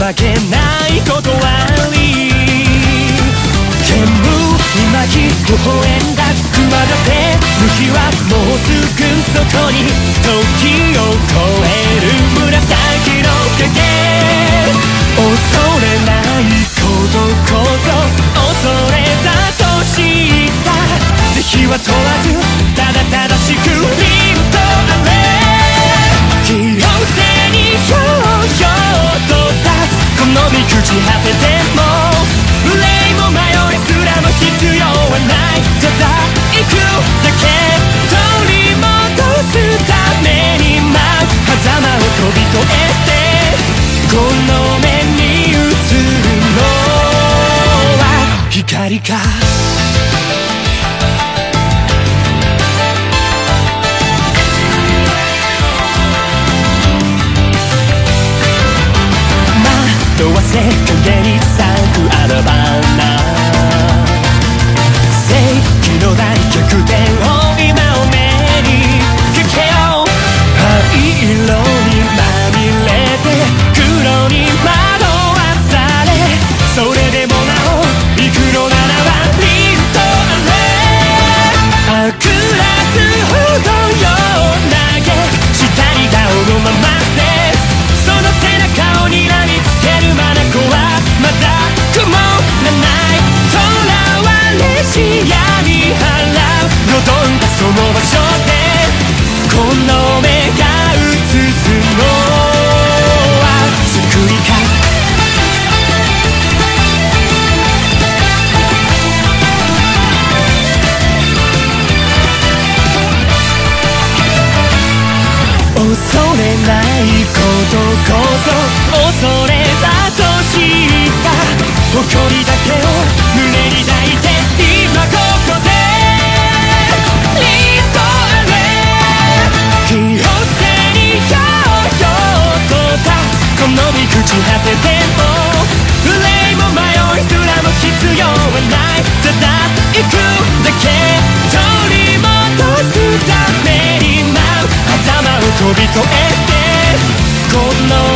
ばけない断り。煙に巻き微笑朽ち果てても憂いも迷いすらも必要はないただ行くだけ取り戻すために舞う狭間を飛び越えてこの目に映るのは光かことこそ恐れたと知った誇りだけを胸に抱いて今ここでリンドアレ気を背によう。とたこのみ口ち果てても憂いも迷いすらも必要はないただ行くだけ取り戻すために舞う。頭を飛び越えこんな